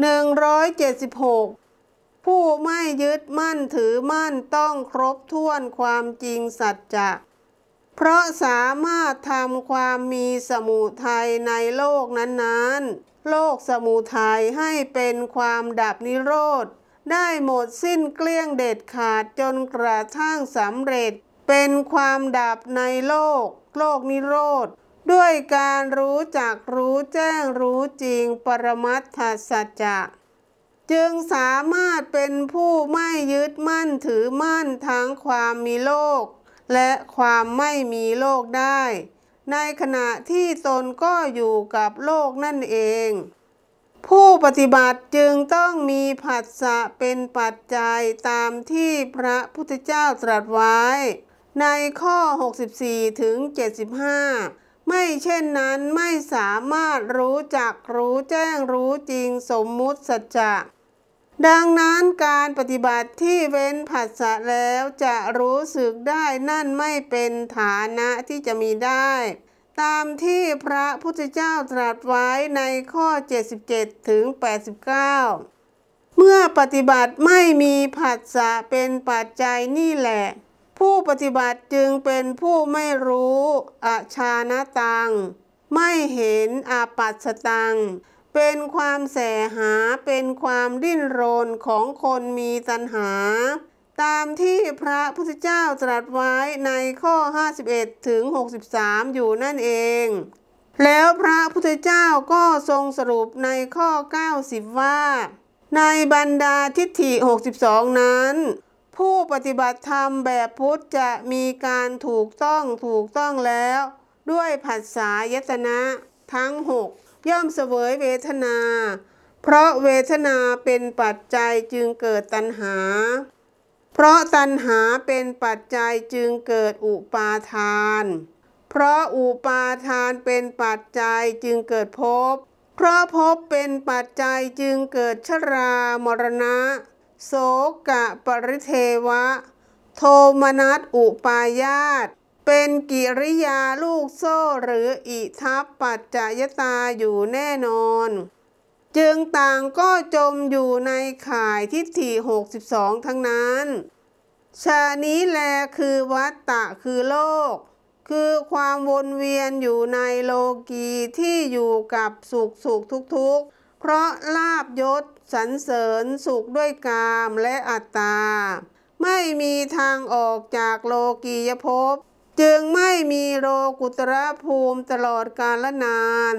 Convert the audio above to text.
176 ผู้ไม่ยึดมั่นถือมั่นต้องครบถ้วนความจริงสัจจะเพราะสามารถทำความมีสมุทัยในโลกนั้นๆ โลกสมุทัยให้เป็นความดับนิโรธ ได้หมดสิ้นเกลี้ยงเด็ดขาดจนกระทั่งสำเร็จ เป็นความดับในโลก โลกนิโรธ ด้วยการรู้จักรู้แจ้งรู้จริงปรมัตถสัจจะจึงสามารถเป็นผู้ไม่ยึดมั่นถือมั่นทั้งความมีโลก และความไม่มีโลกได้ ในขณะที่ตนก็อยู่กับโลกนั่นเอง ผู้ปฏิบัติจึงต้องมีผัสสะเป็นปัจจัยตามที่พระพุทธเจ้าตรัสไว้ ในข้อ 64 ถึง 75 ไม่เช่นนั้นไม่สามารถรู้จักรู้แจ้งรู้จริงสมมุติสัจจะดังนั้นการปฏิบัติที่เว้นผัสสะแล้วจะรู้สึกได้นั่นไม่เป็นฐานะที่จะมีได้ ตามที่พระพุทธเจ้าตรัสไว้ในข้อ 77 ถึง 89 เมื่อปฏิบัติไม่มีผัสสะเป็นปัจจัยนี่แหละ ผู้ปฏิบัติจึงเป็นผู้ไม่รู้อชานตัง ไม่เห็นอาปัสสตัง เป็นความแสหาเป็นความดิ้นรนของคนมีตัณหา ตามที่พระพุทธเจ้าตรัสไว้ในข้อ 51 ถึง 63 อยู่นั่นเอง แล้วพระพุทธเจ้าก็ทรงสรุปในข้อ 90 ว่า ในบรรดาทิฏฐิ 62 นั้น ผู้ปฏิบัติธรรมแบบพุทธจะมีการถูกต้องถูกต้องแล้ว ด้วยผัสสะยตนะทั้ง 6 ย่อมเสวยเวทนา เพราะเวทนาเป็นปัจจัยจึงเกิดตัณหา เพราะตัณหาเป็นปัจจัยจึงเกิดอุปาทาน เพราะอุปาทานเป็นปัจจัยจึงเกิดภพเพราะภพเป็นปัจจัยจึงเกิดชรามรณะ โสกะปริเทวะ โทมนัสอุปายาต เป็นกิริยาลูกโซ่หรืออิทัปปัจจยตาอยู่แน่นอน จึงต่างก็จมอยู่ในข่ายทิฏฐิ62 ทั้งนั้นชานี้แลคือวัตตะคือโลก คือความวนเวียนอยู่ในโลกีที่อยู่กับสุขสุขทุกทุกๆ เพราะลาบยศสรรเสริญสุขด้วยกามและอัตตา ไม่มีทางออกจากโลกียภพ จึงไม่มีโลกุตระภูมิตลอดกาลนาน